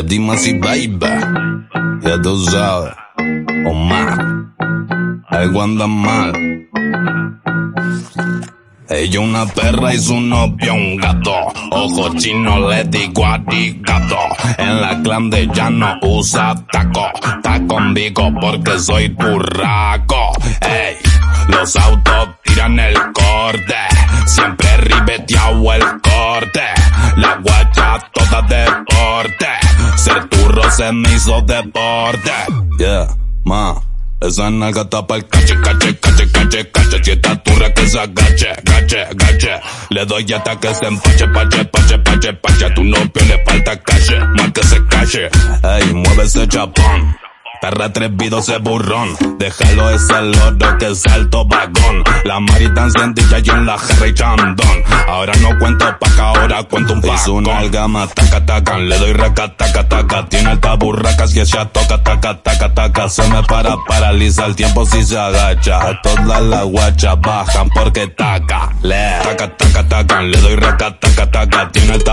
Le dimos y baby. Ya tú sabes. Omar. Algo anda mal. Ella una perra y su novio un gato. Ojo chino le digo gato. En la clan de ya no usa taco. Está conmigo porque soy burraco. Ey, los autos Ser turro se me hizo deporte. Yeah, ma. Esa nalga tapa el cache, cache, cache, cache, cache. Si esta turra que se agache, gache, gache. Le doy ataque, se empache, pache, pache, pache, pache. Tu novio le falta cache, más que se cache. Ey, mueve ese chapón. Perra atrevido ese burrón, déjalo ese lodo que es alto vagón. La marita encendida y en la jarra y chandón. Ahora no cuento paca, ahora cuento un paco. una nalga taca taca, le doy raca taca taca. Tiene alta burraca si ella toca taca taca taca. Se me para, paraliza el tiempo si se agacha. Todas las guachas bajan porque taca. Le taca taca taca, le doy raca taca taca.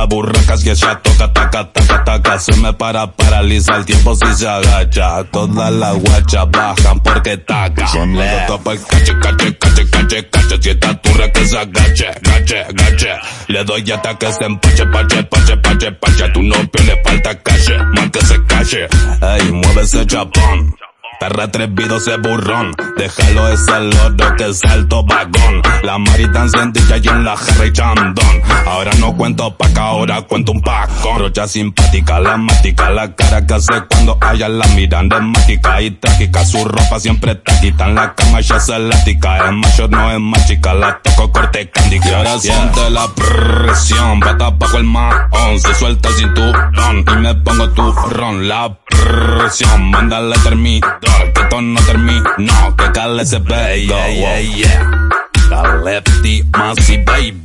Tiene alta burraca si ella toca taca taca taca. Se me para, paraliza el tiempo si se agacha todas las guachas bajan porque taca. Son le topa el cache, cache, cache, cache, cache. Si esta turra que se agache, gache, gache. Le doy ataque, se empache, pache, pache, pache, pache. A tu novio le falta cache, más que se cache. Ey, mueve ese chapón. Perra atrevido ese burrón, déjalo ese lodo que es alto vagón. La marita encendida y en la jarra y chandón. Ahora no cuento paca, ahora cuento un paco. Rocha simpática, la mática, la cara que hace cuando haya la miran mágica y trágica. Su ropa siempre taquita, en la cama ya se lática. Es macho, no es más chica, la toco corte candy. Y ahora siente la presión, bata bajo el maón, se suelta el cinturón y me pongo tu ron. La presión, mándale termito que esto no termino, que cale ese baby. Yeah, yeah, yeah. La lefty, y baby.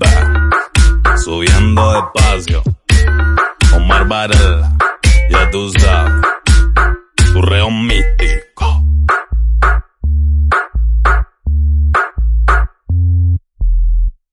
Subiendo despacio. Omar Varela, ya tú sabes. Tu reo mítico.